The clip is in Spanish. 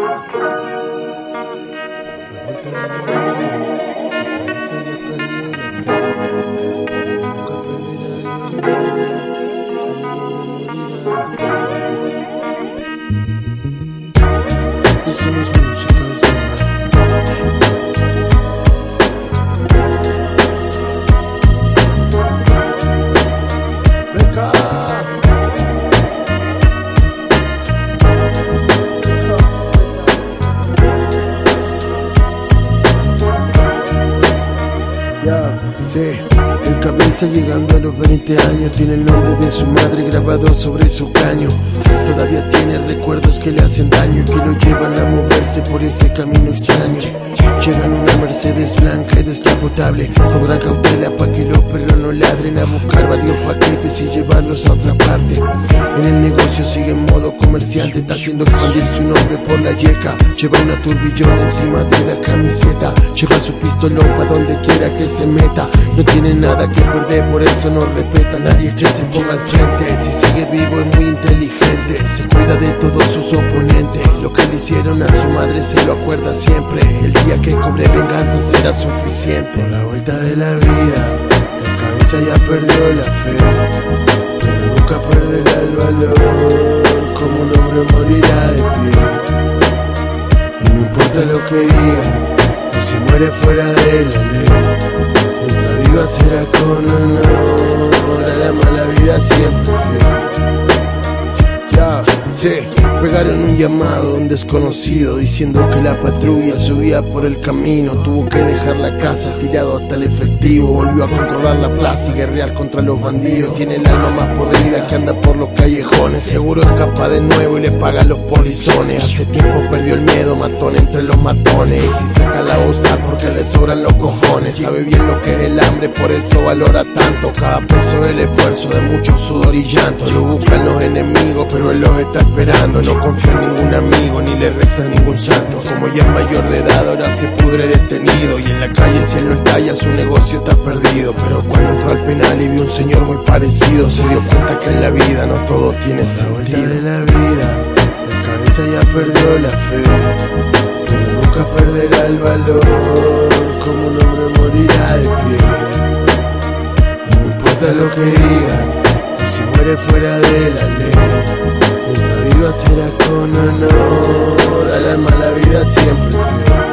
Thank you. Cabeza llegando a los 20 años. Tiene el nombre de su madre grabado sobre su caño. Todavía tiene recuerdos que le hacen daño y que lo llevan a moverse por ese camino extraño. Llegan Mercedes blanca y descapotable. Cobran cautela pa' que los perros no ladren a buscar varios paquetes y llevarlos a otra parte. En el negocio sigue en modo comerciante, está haciendo expandir su nombre por la yeca. Lleva una turbillón encima de la camiseta. Lleva su pistolón pa' donde quiera que se meta. No tiene nada que perder, por eso no respeta a nadie que se ponga al frente. Si sigue vivo es muy inteligente, se cuida de todos sus oponentes. Lo que le hicieron a su madre se lo acuerda siempre. El día que cobre venganza será suficiente. Por la vuelta de la vida, la cabeza ya perdió la fe, pero nunca perderá el valor. Como un hombre morirá de pie. Y no importa lo que digan, o si muere fuera de la ley. Mientras viva será con honor, a la mala vida siempre fiel. Ya, sí, pegaron un llamado a un desconocido diciendo que la patrulla subía por el camino. Tuvo que dejar la casa tirado hasta el efectivo. Volvió a controlar la plaza y guerrear contra los bandidos. Tiene el alma más podrida que anda por los callejones. Seguro escapa de nuevo y le paga los polizones. Hace tiempo perdió el miedo, matón entre los matones. Y si saca la usar porque le sobran los cojones. Sabe bien lo que es el hambre, por eso valora tanto cada peso del esfuerzo de mucho sudor y llanto. Lo buscan los enemigos, pero él los está esperando. No confía en ningún amigo ni le reza ningún santo. Como ya es mayor de edad, ahora se pudre detenido. Y en la calle, si él no está, ya su negocio está perdido. Pero cuando entró al penal y vio un señor muy parecido, se dio cuenta que en la vida no todo tiene sentido. de la vida, la cabeza ya perdió la fe, pero nunca perderá el valor. Como un hombre morirá de pie. Y no importa lo que digan, si muere fuera de la ley. Será con honor, a la mala vida siempre.